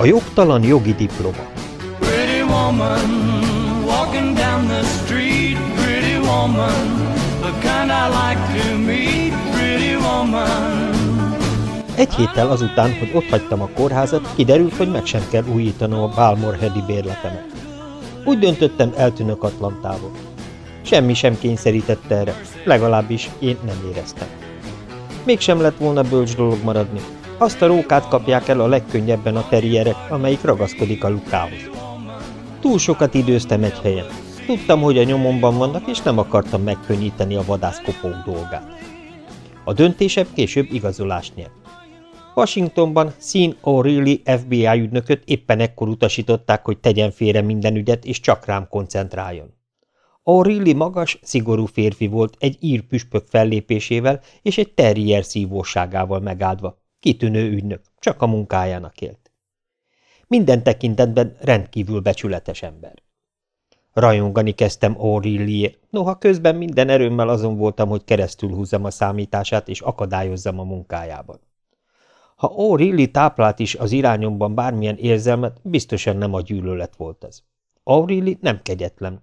A jogtalan jogi diploma Pretty woman, walking down the street, pretty woman, the kind I like to meet, pretty woman. Egy héttel azután, hogy ott hagytam a kórházat, kiderült, hogy meg sem kell újítanom a Balmore Hedi bérletemet. Úgy döntöttem, eltűnök Atlantából. Semmi sem kényszerítette erre, legalábbis én nem éreztem. Mégsem lett volna bölcs dolog maradni. Azt a rókát kapják el a legkönnyebben a terrierek, amelyik ragaszkodik a lukához. Túl sokat időztem egy helyen. Tudtam, hogy a nyomomban vannak, és nem akartam megkönnyíteni a vadászkopók dolgát. A döntésebb később igazolást nyert. Washingtonban Sean O'Reilly FBI ügynököt éppen ekkor utasították, hogy tegyen félre minden ügyet, és csak rám koncentráljon. O'Reilly magas, szigorú férfi volt egy ír püspök fellépésével és egy terrier szívóságával megáldva. Kitűnő ügynök, csak a munkájának élt. Minden tekintetben rendkívül becsületes ember. Rajongani kezdtem O'Reillyért, noha közben minden erőmmel azon voltam, hogy keresztül húzzam a számítását és akadályozzam a munkájában. Ha O'Reilly táplált is az irányomban bármilyen érzelmet, biztosan nem a gyűlölet volt ez. O'Reilly nem kegyetlen.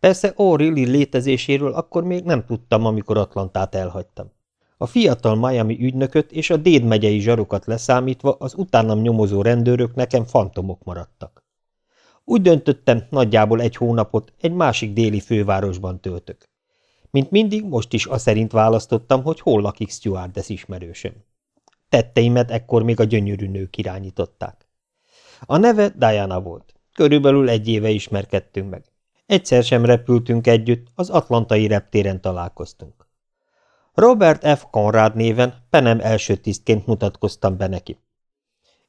Persze O'Reilly létezéséről akkor még nem tudtam, amikor Atlantát elhagytam. A fiatal Miami ügynököt és a Déd megyei leszámítva az utánam nyomozó rendőrök nekem fantomok maradtak. Úgy döntöttem, nagyjából egy hónapot egy másik déli fővárosban töltök. Mint mindig, most is azt szerint választottam, hogy hol lakik Stewardess ismerősöm. Tetteimet ekkor még a gyönyörű nők irányították. A neve Diana volt. Körülbelül egy éve ismerkedtünk meg. Egyszer sem repültünk együtt, az atlantai reptéren találkoztunk. Robert F. Conrad néven Penem első tisztként mutatkoztam be neki.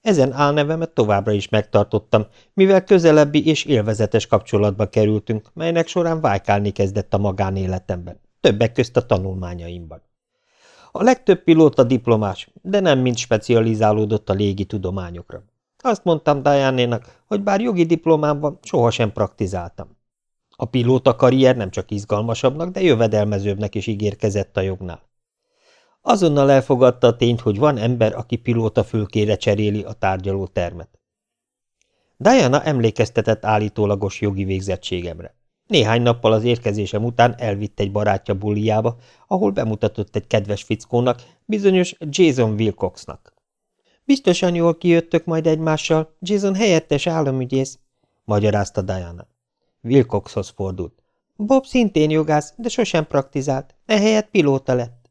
Ezen álnevemet továbbra is megtartottam, mivel közelebbi és élvezetes kapcsolatba kerültünk, melynek során vájkálni kezdett a magánéletemben, többek közt a tanulmányaimban. A legtöbb pilóta diplomás, de nem mind specializálódott a légi tudományokra. Azt mondtam diane hogy bár jogi diplomám van, sohasem praktizáltam. A pilóta karrier nem csak izgalmasabbnak, de jövedelmezőbbnek is ígérkezett a jognál. Azonnal elfogadta a tényt, hogy van ember, aki pilóta fülkére cseréli a tárgyaló termet. Diana emlékeztetett állítólagos jogi végzettségemre. Néhány nappal az érkezésem után elvitt egy barátja buliába, ahol bemutatott egy kedves fickónak, bizonyos Jason Wilcoxnak. Biztosan jól kijöttök majd egymással, Jason helyettes államügyész, magyarázta Diana. Wilcoxhoz fordult. Bob szintén jogász, de sosem praktizált, ehelyett pilóta lett.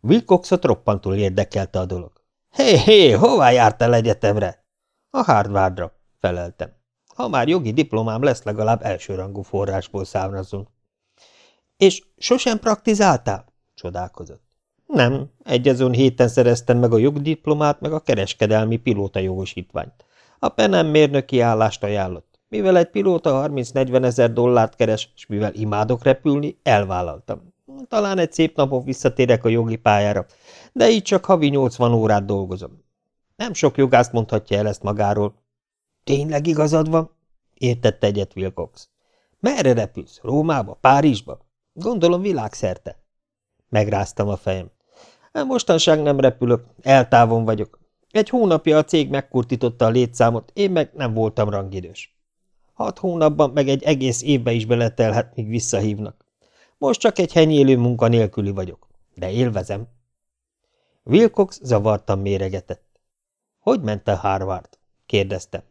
Wilcoxot roppantul érdekelte a dolog. Hé, hé, hová jártál egyetemre? A Harvardra, feleltem. Ha már jogi diplomám lesz, legalább elsőrangú forrásból származunk. És sosem praktizáltál? csodálkozott. Nem, egyazon héten szereztem meg a jogdiplomát, meg a kereskedelmi pilóta jogosítványt. A penem mérnöki állást ajánlott. Mivel egy pilóta 30-40 ezer dollárt keres, és mivel imádok repülni, elvállaltam. Talán egy szép napon visszatérek a jogi pályára, de így csak havi 80 órát dolgozom. Nem sok jogász mondhatja el ezt magáról. Tényleg igazad van? Értette egyet Wilcox. Merre repülsz? Rómába? Párizsba? Gondolom világszerte. Megráztam a fejem. Mostanság nem repülök, eltávon vagyok. Egy hónapja a cég megkurtította a létszámot, én meg nem voltam rangidős. Hat hónapban meg egy egész évbe is beletelhet, míg visszahívnak. Most csak egy henyélő munkanélküli vagyok, de élvezem. Wilcox zavartan méregetett. – Hogy ment a Harvard? – kérdeztem.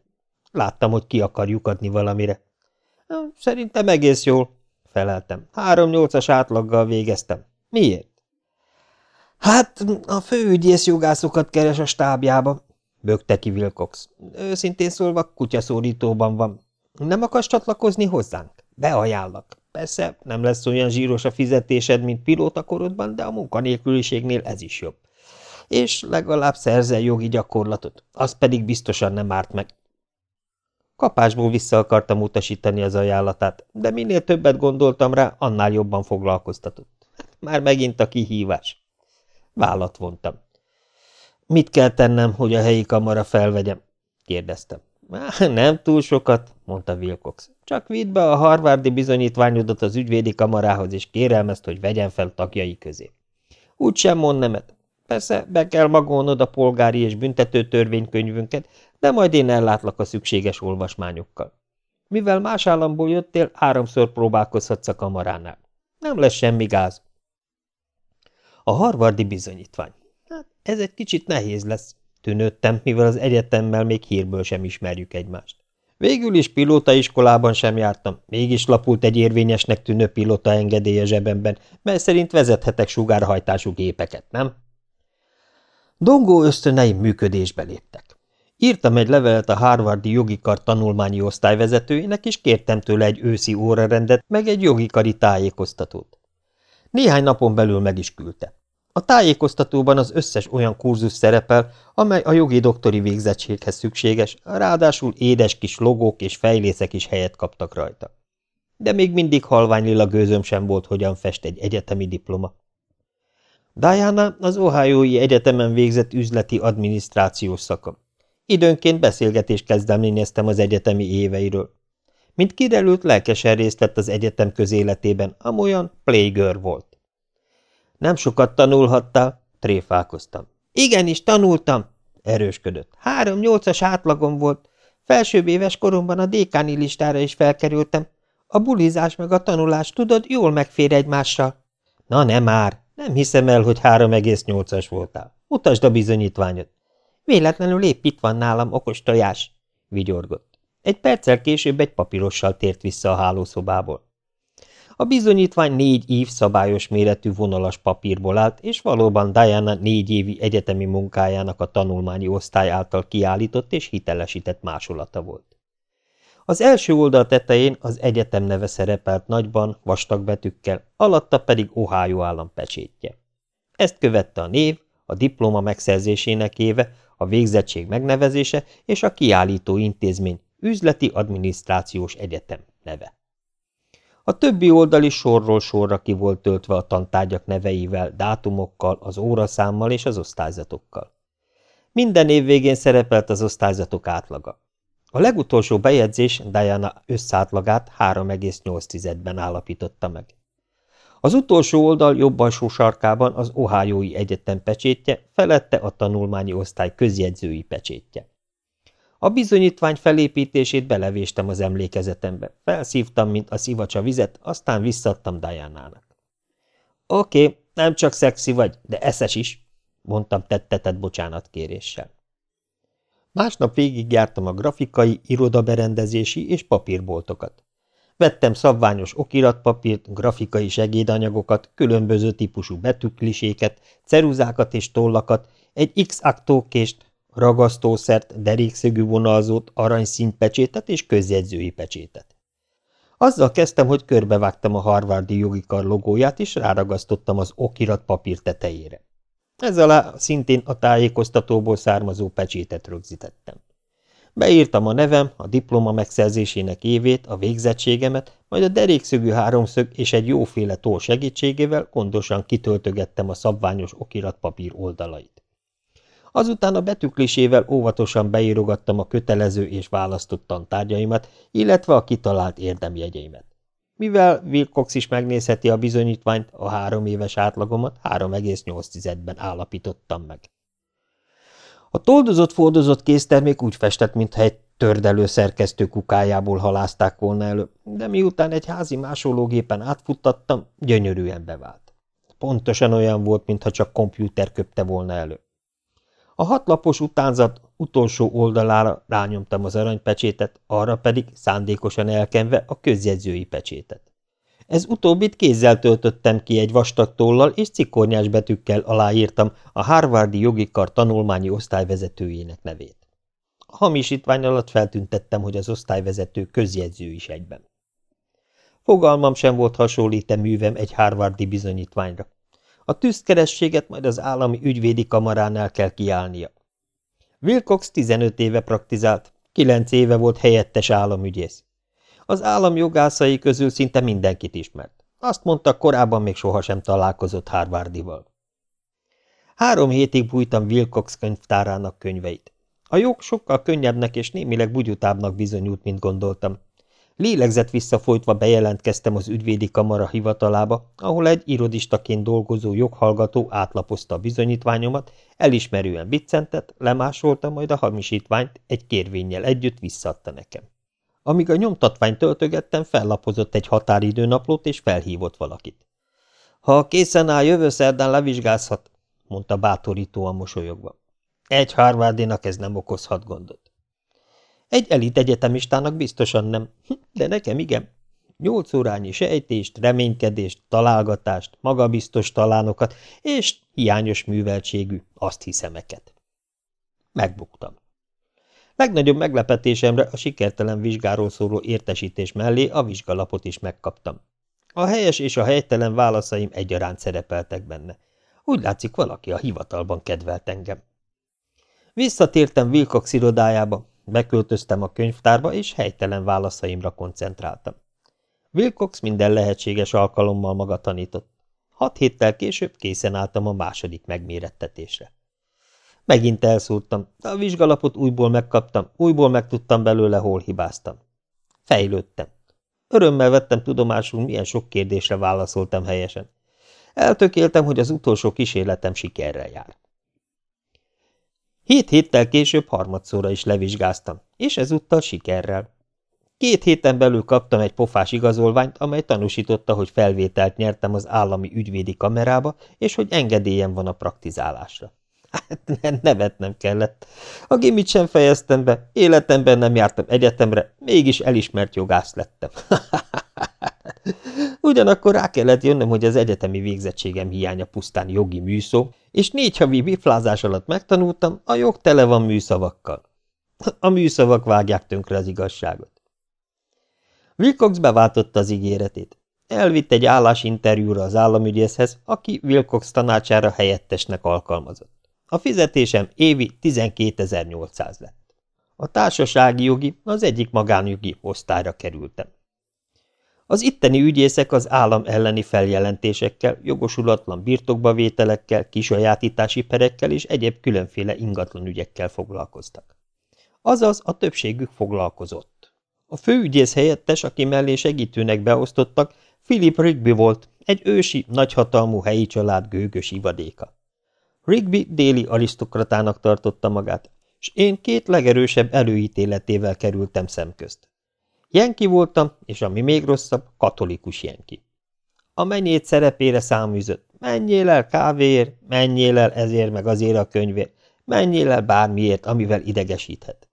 Láttam, hogy ki akar lyukadni valamire. Szerintem egész jól, feleltem. Három nyolcas átlaggal végeztem. Miért? Hát, a főügyész jogászokat keres a stábjába, bögte ki Wilcox. Őszintén szólva, kutyaszórítóban van. Nem akarsz csatlakozni hozzánk? Beajánlak. Persze, nem lesz olyan zsíros a fizetésed, mint pilótakorodban, de a munkanélküliségnél ez is jobb. És legalább szerzel jogi gyakorlatot, az pedig biztosan nem árt meg. Kapásból vissza akartam utasítani az ajánlatát, de minél többet gondoltam rá, annál jobban foglalkoztatott. Már megint a kihívás. Vállat vontam. Mit kell tennem, hogy a helyi kamara felvegyem? kérdeztem. Nem túl sokat, mondta Wilcox. Csak vidd be a harvardi bizonyítványodat az ügyvédi kamarához, és kérelmezt, hogy vegyen fel tagjai közé. Úgy sem mond nemet. Persze be kell magolnod a polgári és büntető törvénykönyvünket, de majd én ellátlak a szükséges olvasmányokkal. Mivel más államból jöttél, háromszor próbálkozhatsz a kamaránál. Nem lesz semmi gáz. A harvardi bizonyítvány. Hát ez egy kicsit nehéz lesz, tűnődtem, mivel az egyetemmel még hírből sem ismerjük egymást. Végül is pilótaiskolában sem jártam, mégis lapult egy érvényesnek tűnő pilóta engedélye zsebemben, mely szerint vezethetek sugárhajtású gépeket, nem? Dongó ösztöneim működésbe léptek. Írtam egy levelet a Harvardi jogi kar tanulmányi osztályvezetőjének, és kértem tőle egy őszi órarendet, meg egy jogi kari tájékoztatót. Néhány napon belül meg is küldte. A tájékoztatóban az összes olyan kurzus szerepel, amely a jogi doktori végzettséghez szükséges, ráadásul édes kis logók és fejlészek is helyet kaptak rajta. De még mindig halvány lila gőzöm sem volt, hogyan fest egy egyetemi diploma. Diana az Ohioi Egyetemen végzett üzleti adminisztrációs szakon. Időnként beszélgetést kezdeményeztem az egyetemi éveiről. Mint kiderült, lelkesen részt vett az egyetem közéletében, amolyan playgirl volt. Nem sokat tanulhattál, tréfálkoztam. Igenis, tanultam, erősködött. Három nyolcas átlagom volt. Felsőbb éves koromban a dékáni listára is felkerültem. A bulizás meg a tanulás, tudod, jól megfér egymással. Na nem már, nem hiszem el, hogy 3,8-as voltál. Mutasd a bizonyítványot. Véletlenül épp itt van nálam okos tojás, vigyorgott. Egy perccel később egy papírossal tért vissza a hálószobából. A bizonyítvány négy év szabályos méretű vonalas papírból állt, és valóban Diana négy évi egyetemi munkájának a tanulmányi osztály által kiállított és hitelesített másolata volt. Az első oldal tetején az egyetem neve szerepelt nagyban, vastag betűkkel, alatta pedig Ohio állam pecsétje. Ezt követte a név, a diploma megszerzésének éve, a végzettség megnevezése és a kiállító intézmény üzleti adminisztrációs egyetem neve. A többi oldal is sorról sorra ki volt töltve a tantárgyak neveivel, dátumokkal, az óraszámmal és az osztályzatokkal. Minden év végén szerepelt az osztályzatok átlaga. A legutolsó bejegyzés Diana összátlagát 3,8-ben állapította meg. Az utolsó oldal jobb alsó sarkában az Ohioi Egyetem pecsétje, felette a tanulmányi osztály közjegyzői pecsétje. A bizonyítvány felépítését belevéstem az emlékezetembe, felszívtam, mint a szivacsa vizet, aztán visszadtam Diana-nak. Oké, okay, nem csak szexi vagy, de eszes is, mondtam tettetett bocsánatkéréssel. Másnap végigjártam a grafikai, irodaberendezési és papírboltokat. Vettem szabványos okiratpapírt, grafikai segédanyagokat, különböző típusú betűkliséket, ceruzákat és tollakat, egy X-aktókést, ragasztószert, derékszögű vonalzót, aranyszínpecsétet és közjegyzői pecsétet. Azzal kezdtem, hogy körbevágtam a harvardi jogi kar logóját, és ráragasztottam az okirat papír tetejére. Ez alá szintén a tájékoztatóból származó pecsétet rögzítettem. Beírtam a nevem, a diploma megszerzésének évét, a végzettségemet, majd a derékszögű háromszög és egy jóféle toll segítségével gondosan kitöltögettem a szabványos okiratpapír oldalait. Azután a betűklisével óvatosan beírogattam a kötelező és választott tantárgyaimat, illetve a kitalált érdemjegyeimet. Mivel Wilcox is megnézheti a bizonyítványt, a három éves átlagomat 3,8-ben állapítottam meg. A toldozott-fordozott késztermék úgy festett, mintha egy tördelő szerkesztő kukájából halázták volna elő, de miután egy házi másológépen átfuttattam, gyönyörűen bevált. Pontosan olyan volt, mintha csak kompjúter köpte volna elő. A hatlapos utánzat utolsó oldalára rányomtam az aranypecsétet, arra pedig szándékosan elkenve a közjegyzői pecsétet. Ez utóbbit kézzel töltöttem ki egy vastag tollal, és cikornyás betűkkel aláírtam a Harvardi jogi kar tanulmányi osztályvezetőjének nevét. A hamisítvány alatt feltüntettem, hogy az osztályvezető közjegyző is egyben. Fogalmam sem volt hasonlít művem egy Harvardi bizonyítványra. A tűzkerességet majd az állami ügyvédi kamaránál kell kiállnia. Wilcox 15 éve praktizált, 9 éve volt helyettes államügyész. Az állam jogászai közül szinte mindenkit ismert. Azt mondta, korábban még sohasem találkozott Harvardival. Három hétig bújtam Wilcox könyvtárának könyveit. A jog sokkal könnyebbnek és némileg bugyutábbnak bizonyult, mint gondoltam. Lélegzett visszafolytva bejelentkeztem az ügyvédi kamara hivatalába, ahol egy irodistaként dolgozó joghallgató átlapozta a bizonyítványomat, elismerően biccentett, lemásolta, majd a hamisítványt egy kérvényel együtt visszaadta nekem. Amíg a nyomtatványt töltögettem, fellapozott egy határidőnaplót és felhívott valakit. Ha készen áll, jövő szerdán levizsgázhat, mondta bátorítóan mosolyogva. Egy harvardinak ez nem okozhat gondot. Egy elit egyetemistának biztosan nem, de nekem igen. Nyolc órányi sejtést, reménykedést, találgatást, magabiztos talánokat és hiányos műveltségű, azt hiszemeket. Megbuktam. Legnagyobb meglepetésemre a sikertelen vizsgáról szóló értesítés mellé a vizsgalapot is megkaptam. A helyes és a helytelen válaszaim egyaránt szerepeltek benne. Úgy látszik, valaki a hivatalban kedvelt engem. Visszatértem Wilcox irodájába, beköltöztem a könyvtárba, és helytelen válaszaimra koncentráltam. Wilcox minden lehetséges alkalommal maga tanított. Hat héttel később készen álltam a második megmérettetésre. Megint elszúrtam, de a vizsgalapot újból megkaptam, újból megtudtam belőle, hol hibáztam. Fejlődtem. Örömmel vettem tudomásul, milyen sok kérdésre válaszoltam helyesen. Eltökéltem, hogy az utolsó kísérletem sikerrel jár. Hét héttel később harmadszóra is levizsgáztam, és ezúttal sikerrel. Két héten belül kaptam egy pofás igazolványt, amely tanúsította, hogy felvételt nyertem az állami ügyvédi kamerába, és hogy engedélyem van a praktizálásra. Hát nevetnem kellett. A gimit sem fejeztem be, életemben nem jártam egyetemre, mégis elismert jogász lettem. Ugyanakkor rá kellett jönnöm, hogy az egyetemi végzettségem hiánya pusztán jogi műszó, és négy havi biflázás alatt megtanultam, a jog tele van műszavakkal. A műszavak vágják tönkre az igazságot. Wilcox beváltotta az ígéretét. Elvitt egy állásinterjúra az államügyészhez, aki Wilcox tanácsára helyettesnek alkalmazott. A fizetésem évi 12.800 lett. A társasági jogi az egyik magánjogi osztályra kerültem. Az itteni ügyészek az állam elleni feljelentésekkel, jogosulatlan birtokbavételekkel, kisajátítási perekkel és egyéb különféle ingatlan ügyekkel foglalkoztak. Azaz a többségük foglalkozott. A főügyész helyettes, aki mellé segítőnek beosztottak, Philip Rigby volt, egy ősi, nagyhatalmú helyi család gőgös ivadéka. Rigby déli arisztokratának tartotta magát, és én két legerősebb előítéletével kerültem szemközt. Jenki voltam, és ami még rosszabb, katolikus Jenki. A menyét szerepére száműzött. Menjél el kávéért, menjél el ezért meg azért a könyvért, menjél el bármiért, amivel idegesíthet.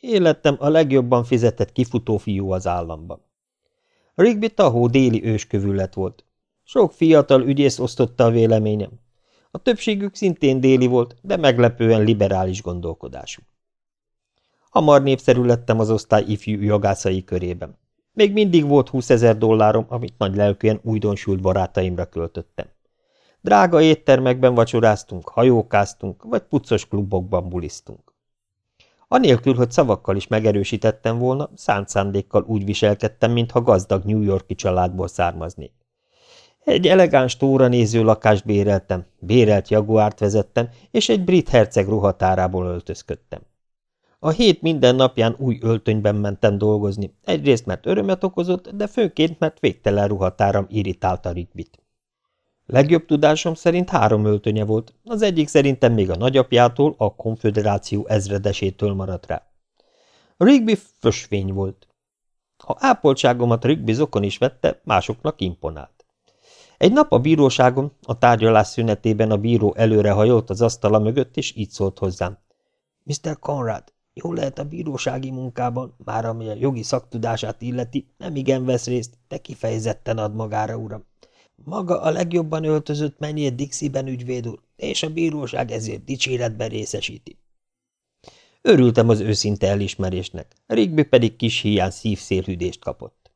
Életem a legjobban fizetett kifutó fiú az államban. Rigby tahó déli őskövület volt. Sok fiatal ügyész osztotta a véleményem. A többségük szintén déli volt, de meglepően liberális gondolkodású. Hamar népszerű lettem az osztály ifjú jogászai körében. Még mindig volt 20 ezer dollárom, amit nagy lelkűen újdonsült barátaimra költöttem. Drága éttermekben vacsoráztunk, hajókáztunk, vagy puccos klubokban bulisztunk. Anélkül, hogy szavakkal is megerősítettem volna, szánt szándékkal úgy viselkedtem, mintha gazdag New Yorki családból származnék. Egy elegáns tóra néző lakást béreltem, bérelt jaguárt vezettem, és egy brit herceg ruhatárából öltözködtem. A hét minden napján új öltönyben mentem dolgozni, egyrészt mert örömet okozott, de főként mert végtelen ruhatáram irritálta Rigbit. Legjobb tudásom szerint három öltönye volt, az egyik szerintem még a nagyapjától, a konföderáció ezredesétől maradt rá. Rigby fösvény volt. Ha ápoltságomat Rigby zokon is vette, másoknak imponált. Egy nap a bíróságon, a tárgyalás szünetében a bíró előrehajolt az asztala mögött, és így szólt hozzám. Mr. Conrad, Jól lehet a bírósági munkában, már ami a jogi szaktudását illeti, nem igen vesz részt, de kifejezetten ad magára, uram. Maga a legjobban öltözött mennyit Dixiben ügyvéd úr, és a bíróság ezért dicséretben részesíti. Örültem az őszinte elismerésnek, Rigby pedig kis hiány szívszélhűdést kapott.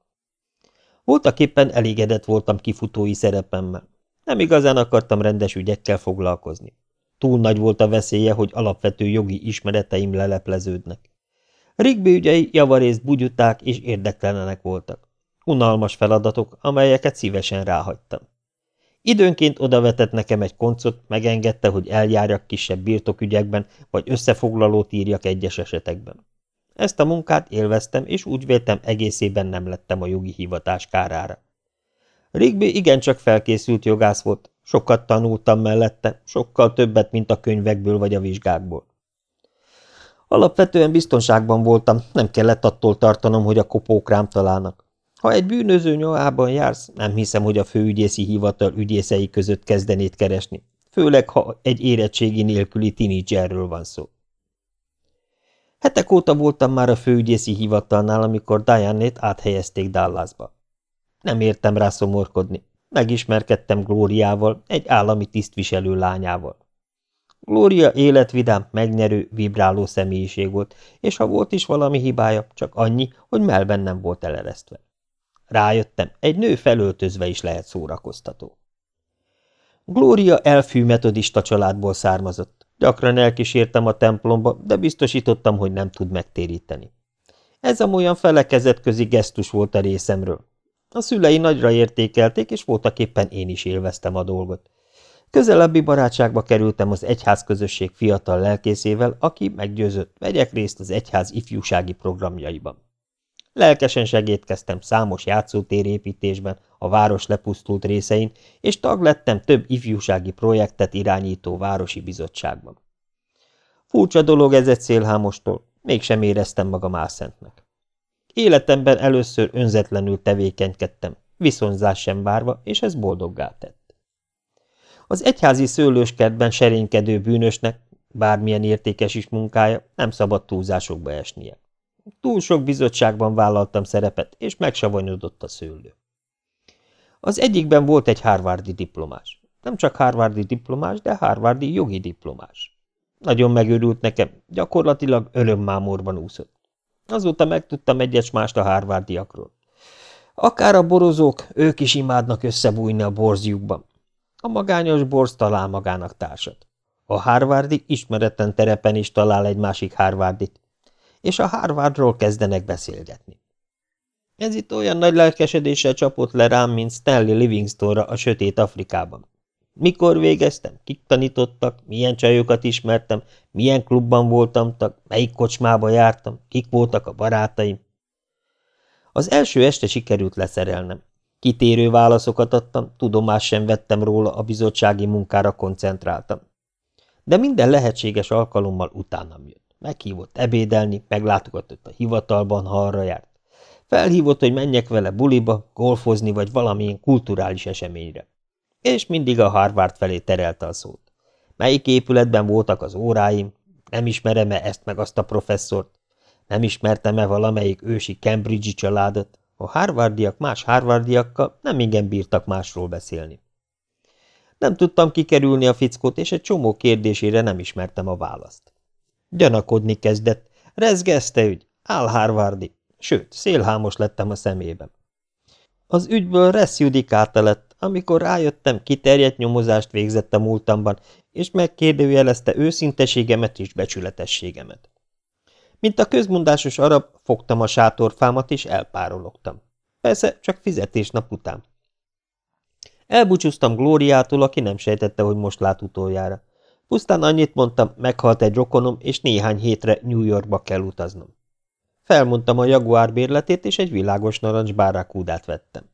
Voltak éppen elégedett voltam kifutói szerepemmel. Nem igazán akartam rendes ügyekkel foglalkozni. Túl nagy volt a veszélye, hogy alapvető jogi ismereteim lelepleződnek. Rigby ügyei javarészt bugyuták és érdektelenek voltak. Unalmas feladatok, amelyeket szívesen ráhagytam. Időnként odavetett nekem egy koncot, megengedte, hogy eljárjak kisebb birtokügyekben, vagy összefoglalót írjak egyes esetekben. Ezt a munkát élveztem, és úgy véltem egészében nem lettem a jogi hivatás kárára. Rigby igencsak felkészült jogász volt, sokat tanultam mellette, sokkal többet, mint a könyvekből vagy a vizsgákból. Alapvetően biztonságban voltam, nem kellett attól tartanom, hogy a kopók rám találnak. Ha egy bűnöző nyomában jársz, nem hiszem, hogy a főügyészi hivatal ügyészei között kezdenét keresni, főleg, ha egy érettségi nélküli tinédzserről van szó. Hetek óta voltam már a főügyészi hivatalnál, amikor Diane-ét áthelyezték Dallasba. Nem értem rá szomorkodni. Megismerkedtem Glóriával, egy állami tisztviselő lányával. Glória életvidám, megnyerő, vibráló személyiség volt, és ha volt is valami hibája, csak annyi, hogy melben nem volt eleresztve. Rájöttem, egy nő felöltözve is lehet szórakoztató. Glória elfű metodista családból származott. Gyakran elkísértem a templomba, de biztosítottam, hogy nem tud megtéríteni. Ez a olyan felekezetközi gesztus volt a részemről. A szülei nagyra értékelték, és voltaképpen én is élveztem a dolgot. Közelebbi barátságba kerültem az egyház közösség fiatal lelkészével, aki meggyőzött, vegyek részt az egyház ifjúsági programjaiban. Lelkesen segítkeztem számos játszótérépítésben a város lepusztult részein, és tag lettem több ifjúsági projektet irányító városi bizottságban. Furcsa dolog ez egy szélhámostól, mégsem éreztem magam álszentnek. Életemben először önzetlenül tevékenykedtem, viszonzás sem várva, és ez boldoggá tett. Az egyházi szőlőskertben serénykedő bűnösnek, bármilyen értékes is munkája, nem szabad túlzásokba esnie. Túl sok bizottságban vállaltam szerepet, és megsavanyodott a szőlő. Az egyikben volt egy harvardi diplomás. Nem csak harvardi diplomás, de harvardi jogi diplomás. Nagyon megőrült nekem, gyakorlatilag örömmámorban úszott. Azóta megtudtam egyes mást a harvardiakról. Akár a borozók, ők is imádnak összebújni a borzjukban. A magányos borz talál magának társat. A Harvardi ismeretlen terepen is talál egy másik Harvardit, és a Harvardról kezdenek beszélgetni. Ez itt olyan nagy lelkesedéssel csapott le rám, mint Stanley Livingstonra a sötét Afrikában. Mikor végeztem, kik tanítottak, milyen csajokat ismertem, milyen klubban voltam tag, melyik kocsmába jártam, kik voltak a barátaim. Az első este sikerült leszerelnem. Kitérő válaszokat adtam, tudomást sem vettem róla, a bizottsági munkára koncentráltam. De minden lehetséges alkalommal utánam jött. Meghívott ebédelni, meglátogatott a hivatalban, ha arra járt. Felhívott, hogy menjek vele buliba, golfozni vagy valamilyen kulturális eseményre. És mindig a Harvard felé terelte a szót. Melyik épületben voltak az óráim, nem ismerem-e ezt meg azt a professzort, nem ismertem-e valamelyik ősi Cambridge-i családot, a harvardiak más harvardiakkal nem igen bírtak másról beszélni. Nem tudtam kikerülni a fickót, és egy csomó kérdésére nem ismertem a választ. Gyanakodni kezdett. Rezgezte ügy, áll Harvardi. Sőt, szélhámos lettem a szemében. Az ügyből resz judikáta lett, amikor rájöttem, kiterjedt nyomozást végzett a múltamban, és megkérdőjelezte őszinteségemet és becsületességemet. Mint a közmondásos arab, fogtam a sátorfámat, és elpárologtam. Persze, csak fizetésnap után. Elbúcsúztam Glóriától, aki nem sejtette, hogy most lát utoljára. Pusztán annyit mondtam, meghalt egy rokonom, és néhány hétre New Yorkba kell utaznom. Felmondtam a Jaguar bérletét, és egy világos narancs bárákúdát vettem.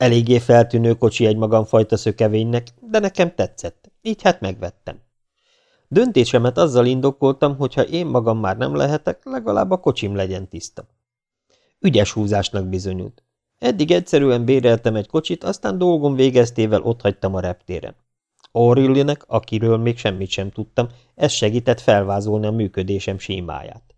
Eléggé feltűnő kocsi egy magamfajta szökevénynek, de nekem tetszett, így hát megvettem. Döntésemet azzal indokoltam, hogy ha én magam már nem lehetek, legalább a kocsim legyen tiszta. Ügyes húzásnak bizonyult. Eddig egyszerűen béreltem egy kocsit, aztán dolgom végeztével otthagytam a reptéren. O'Reillynek, akiről még semmit sem tudtam, ez segített felvázolni a működésem sémáját.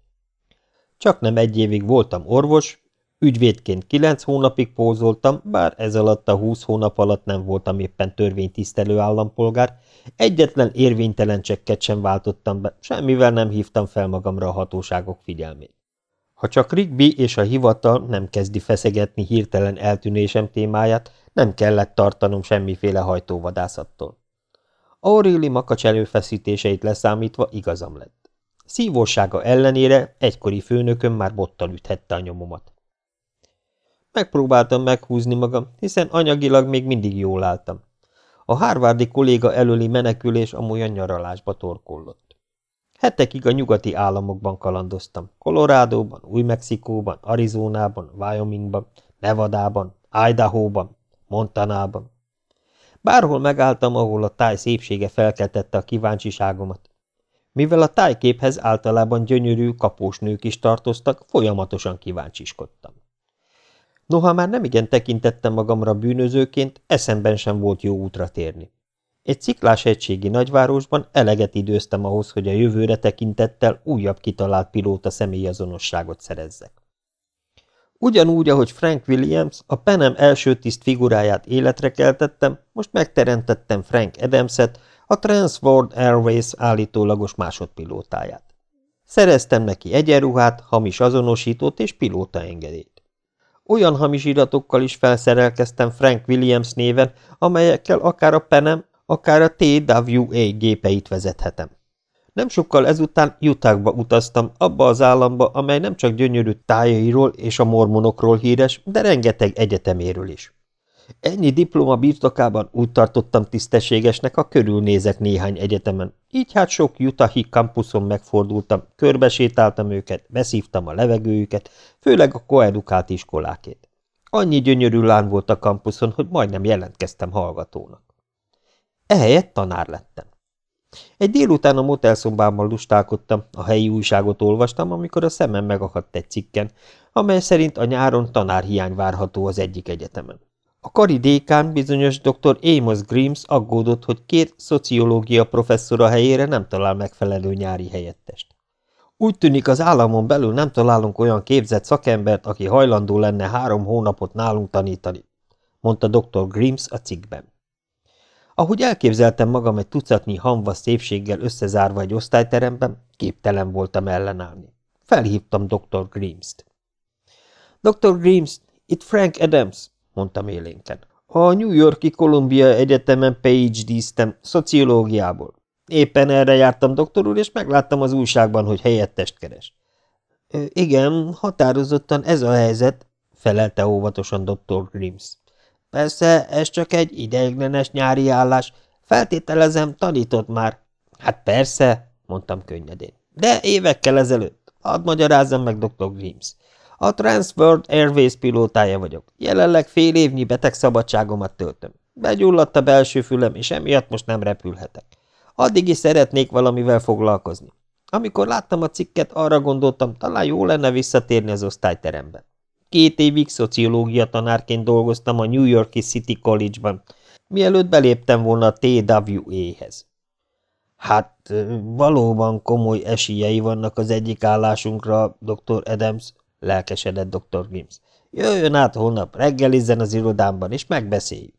Csak nem egy évig voltam orvos, ügyvédként kilenc hónapig pózoltam, bár ez alatt a húsz hónap alatt nem voltam éppen törvénytisztelő állampolgár, egyetlen érvénytelen csekket sem váltottam be, semmivel nem hívtam fel magamra a hatóságok figyelmét. Ha csak Rigby és a hivatal nem kezdi feszegetni hirtelen eltűnésem témáját, nem kellett tartanom semmiféle hajtóvadászattól. Auréli makacs előfeszítéseit leszámítva igazam lett. Szívósága ellenére egykori főnököm már bottal üthette a nyomomat. Megpróbáltam meghúzni magam, hiszen anyagilag még mindig jól álltam. A hárvárdi kolléga előli menekülés amolyan nyaralásba torkollott. Hetekig a nyugati államokban kalandoztam. Colorádóban, Új-Mexikóban, Arizonában, Wyomingban, Nevadában, Idahóban, Montanában. Bárhol megálltam, ahol a táj szépsége felkeltette a kíváncsiságomat. Mivel a tájképhez általában gyönyörű, kapós nők is tartoztak, folyamatosan kíváncsiskodtam. Noha már nemigen tekintettem magamra bűnözőként, eszemben sem volt jó útra térni. Egy ciklás egységi nagyvárosban eleget időztem ahhoz, hogy a jövőre tekintettel újabb kitalált pilóta személyazonosságot szerezzek. Ugyanúgy, ahogy Frank Williams, a penem első tiszt figuráját életre keltettem, most megteremtettem Frank Adamset, a Transworld Airways állítólagos másodpilótáját. Szereztem neki egyenruhát, hamis azonosítót és pilótaengedélyt. Olyan hamis iratokkal is felszerelkeztem Frank Williams néven, amelyekkel akár a penem, akár a TWA gépeit vezethetem. Nem sokkal ezután Utahba utaztam, abba az államba, amely nem csak gyönyörű tájairól és a mormonokról híres, de rengeteg egyeteméről is. Ennyi diploma birtokában úgy tartottam tisztességesnek, a körülnézek néhány egyetemen. Így hát sok Utahi kampuszon megfordultam, körbesétáltam őket, beszívtam a levegőjüket, főleg a koedukált iskolákét. Annyi gyönyörű lán volt a kampuszon, hogy majdnem jelentkeztem hallgatónak. Ehelyett tanár lettem. Egy délután a motelszobában lustálkodtam, a helyi újságot olvastam, amikor a szemem megakadt egy cikken, amely szerint a nyáron tanárhiány várható az egyik egyetemen. A kari dékán bizonyos dr. Amos Grimes aggódott, hogy két szociológia professzora helyére nem talál megfelelő nyári helyettest. Úgy tűnik az államon belül nem találunk olyan képzett szakembert, aki hajlandó lenne három hónapot nálunk tanítani, mondta dr. Grimes a cikkben. Ahogy elképzeltem magam egy tucatnyi hamva szépséggel összezárva egy osztályteremben, képtelen voltam ellenállni. Felhívtam dr. Grimes-t. Dr. Grimes, itt Frank Adams, mondtam élénken. A New Yorki Columbia Egyetemen PhD-ztem szociológiából. Éppen erre jártam, doktor úr, és megláttam az újságban, hogy helyettest keres. Igen, határozottan ez a helyzet, felelte óvatosan dr. Grims. Persze, ez csak egy ideiglenes nyári állás. Feltételezem, tanított már. Hát persze, mondtam könnyedén. De évekkel ezelőtt. Hadd magyarázzam meg, dr. Grims. A Transworld Airways pilótája vagyok. Jelenleg fél évnyi betegszabadságomat töltöm. Begyulladt a belső fülem, és emiatt most nem repülhetek. Addig is szeretnék valamivel foglalkozni. Amikor láttam a cikket, arra gondoltam, talán jó lenne visszatérni az osztályterembe. Két évig szociológia tanárként dolgoztam a New Yorki City College-ban, mielőtt beléptem volna a TWA-hez. Hát valóban komoly esélyei vannak az egyik állásunkra, dr. Adams, lelkesedett dr. Gims. Jöjjön át holnap, reggelizzen az irodámban, és megbeszéljük.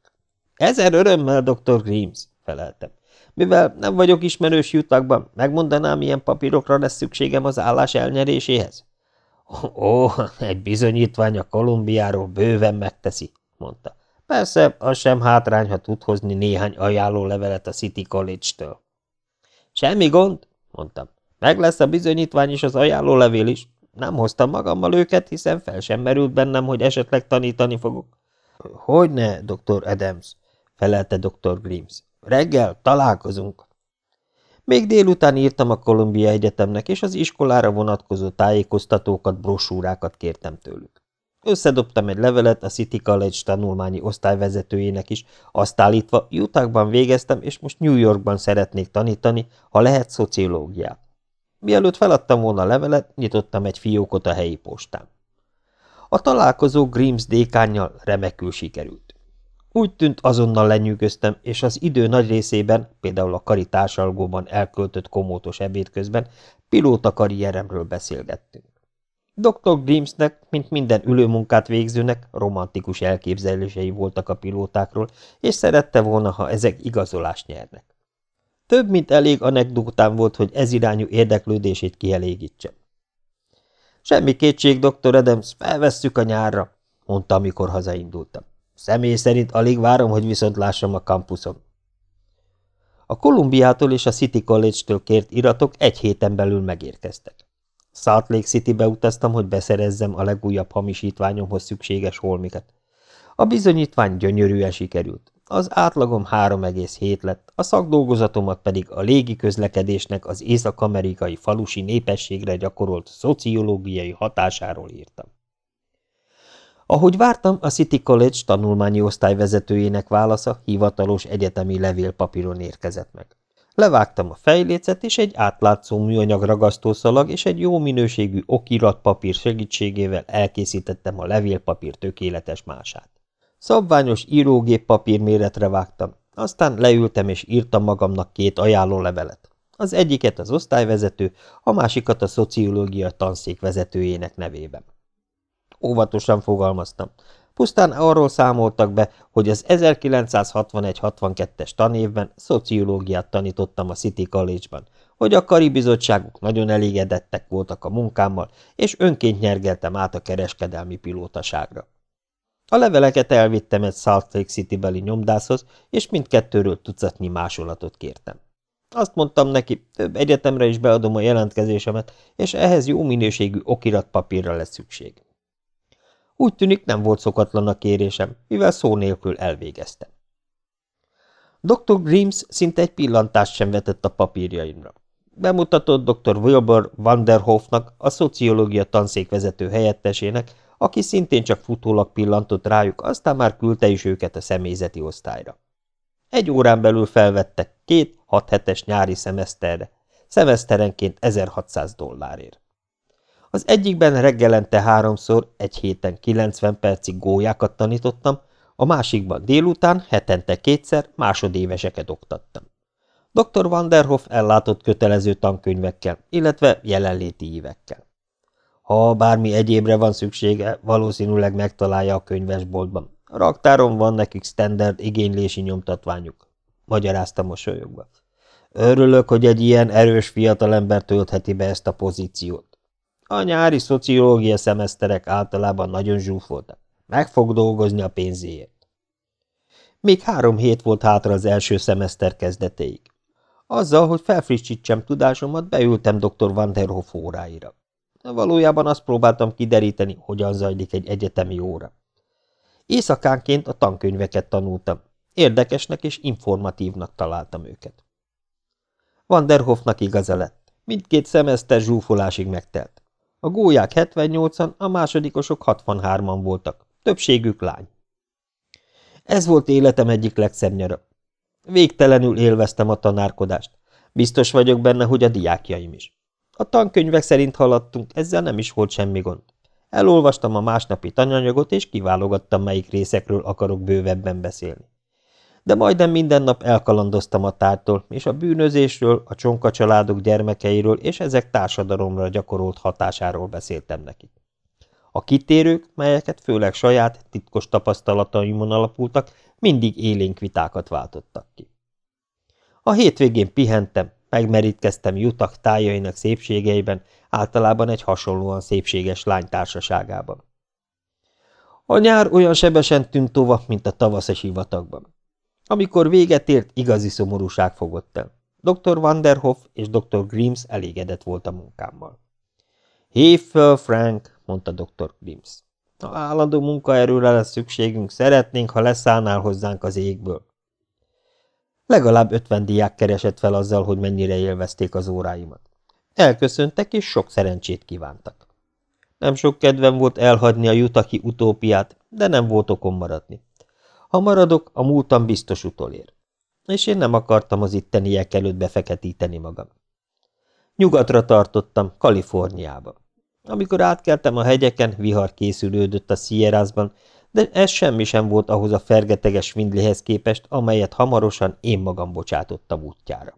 Ezer örömmel, dr. Grimes, feleltem. Mivel nem vagyok ismerős jutakban, megmondanám, milyen papírokra lesz szükségem az állás elnyeréséhez? Ó, egy bizonyítvány a Kolumbiáról bőven megteszi, mondta. Persze, az sem hátrány, ha tud hozni néhány ajánlólevelet a City College-től. Semmi gond, mondtam. Meg lesz a bizonyítvány és az ajánlólevél is. Nem hoztam magammal őket, hiszen fel sem merült bennem, hogy esetleg tanítani fogok. Hogyne, dr. Adams, felelte dr. Grimes. Reggel találkozunk. Még délután írtam a Columbia Egyetemnek, és az iskolára vonatkozó tájékoztatókat, brosúrákat kértem tőlük. Összedobtam egy levelet a City College tanulmányi osztályvezetőjének is, azt állítva Utahban végeztem, és most New Yorkban szeretnék tanítani, ha lehet szociológiát. Mielőtt feladtam volna a levelet, nyitottam egy fiókot a helyi postán. A találkozó Grims dékánnyal remekül sikerült. Úgy tűnt, azonnal lenyűgöztem, és az idő nagy részében, például a kari társalgóban elköltött komótos ebéd közben, pilóta karrieremről beszélgettünk. Dr. Grimsnek, mint minden ülőmunkát végzőnek, romantikus elképzelései voltak a pilótákról, és szerette volna, ha ezek igazolást nyernek. Több mint elég anekdótám volt, hogy ez irányú érdeklődését kielégítse. Semmi kétség, dr. Adams, felvesszük a nyárra, mondta, amikor hazaindultam. Személy szerint alig várom, hogy viszont lássam a kampuszon. A Kolumbiától és a City College-től kért iratok egy héten belül megérkeztek. Salt Lake City-be utaztam, hogy beszerezzem a legújabb hamisítványomhoz szükséges holmikat. A bizonyítvány gyönyörűen sikerült. Az átlagom 3,7 lett, a szakdolgozatomat pedig a légi közlekedésnek az észak-amerikai falusi népességre gyakorolt szociológiai hatásáról írtam. Ahogy vártam, a City College tanulmányi osztályvezetőjének válasza hivatalos egyetemi levélpapíron érkezett meg. Levágtam a fejlécet, és egy átlátszó műanyag ragasztószalag és egy jó minőségű okiratpapír segítségével elkészítettem a levélpapír tökéletes mását. Szabványos írógép papír méretre vágtam, aztán leültem és írtam magamnak két ajánlólevelet. Az egyiket az osztályvezető, a másikat a szociológia tanszék vezetőjének nevében. Óvatosan fogalmaztam. Pusztán arról számoltak be, hogy az 1961-62-es tanévben szociológiát tanítottam a City College-ban, hogy a karibizottságuk nagyon elégedettek voltak a munkámmal, és önként nyergeltem át a kereskedelmi pilótaságra. A leveleket elvittem egy Salt Lake City-beli nyomdászhoz, és mindkettőről tucatnyi másolatot kértem. Azt mondtam neki, több egyetemre is beadom a jelentkezésemet, és ehhez jó minőségű okiratpapírra lesz szükség. Úgy tűnik nem volt szokatlan a kérésem, mivel szó nélkül elvégeztem. Dr. Grimes szinte egy pillantást sem vetett a papírjaimra. Bemutatott dr. Wilbur Vanderhoffnak, a szociológia tanszékvezető helyettesének, aki szintén csak futólag pillantott rájuk, aztán már küldte is őket a személyzeti osztályra. Egy órán belül felvettek két hat hetes nyári szemeszterre, szemeszterenként 1600 dollárért. Az egyikben reggelente háromszor, egy héten 90 percig gólyákat tanítottam, a másikban délután, hetente kétszer másodéveseket oktattam. Dr. Vanderhoff ellátott kötelező tankönyvekkel, illetve jelenléti évekkel. Ha bármi egyébre van szüksége, valószínűleg megtalálja a könyvesboltban. A raktáron van nekik standard igénylési nyomtatványuk, magyarázta mosolyogva. Örülök, hogy egy ilyen erős fiatalember töltheti be ezt a pozíciót. A nyári szociológia szemeszterek általában nagyon zsúfoltak. Meg fog dolgozni a pénzéért. Még három hét volt hátra az első szemeszter kezdetéig. Azzal, hogy felfrissítsem tudásomat, beültem dr. Van der Hoff óráira. Valójában azt próbáltam kideríteni, hogyan zajlik egy egyetemi óra. Éjszakánként a tankönyveket tanultam. Érdekesnek és informatívnak találtam őket. Van der Hoffnak igaza lett. Mindkét szemeszter zsúfolásig megtelt. A gólyák 78-an, a másodikosok 63-an voltak, többségük lány. Ez volt életem egyik legszebb nyara. Végtelenül élveztem a tanárkodást. Biztos vagyok benne, hogy a diákjaim is. A tankönyvek szerint haladtunk, ezzel nem is volt semmi gond. Elolvastam a másnapi tananyagot, és kiválogattam, melyik részekről akarok bővebben beszélni. De majdnem minden nap elkalandoztam a tártól, és a bűnözésről, a csonka családok gyermekeiről és ezek társadalomra gyakorolt hatásáról beszéltem nekik. A kitérők, melyeket főleg saját, titkos tapasztalataimon alapultak, mindig élénk vitákat váltottak ki. A hétvégén pihentem, Megmerítkeztem jutak tájainak szépségeiben, általában egy hasonlóan szépséges lány társaságában. A nyár olyan sebesen tűnt tova, mint a tavasz a sivatagban. Amikor véget ért, igazi szomorúság fogott el. Dr. Vanderhoff és Dr. Grimes elégedett volt a munkámmal. Hív föl, Frank, mondta Dr. Grimes. A állandó munkaerőre lesz szükségünk, szeretnénk, ha leszállnál hozzánk az égből. Legalább ötven diák keresett fel azzal, hogy mennyire élvezték az óráimat. Elköszöntek, és sok szerencsét kívántak. Nem sok kedvem volt elhagyni a jutaki utópiát, de nem volt okom maradni. Ha maradok, a múltam biztos utolér. És én nem akartam az itteniek előtt befeketíteni magam. Nyugatra tartottam, Kaliforniába. Amikor átkeltem a hegyeken, vihar készülődött a Sierrasban, de ez semmi sem volt ahhoz a fergeteges vindlihez képest, amelyet hamarosan én magam bocsátottam útjára.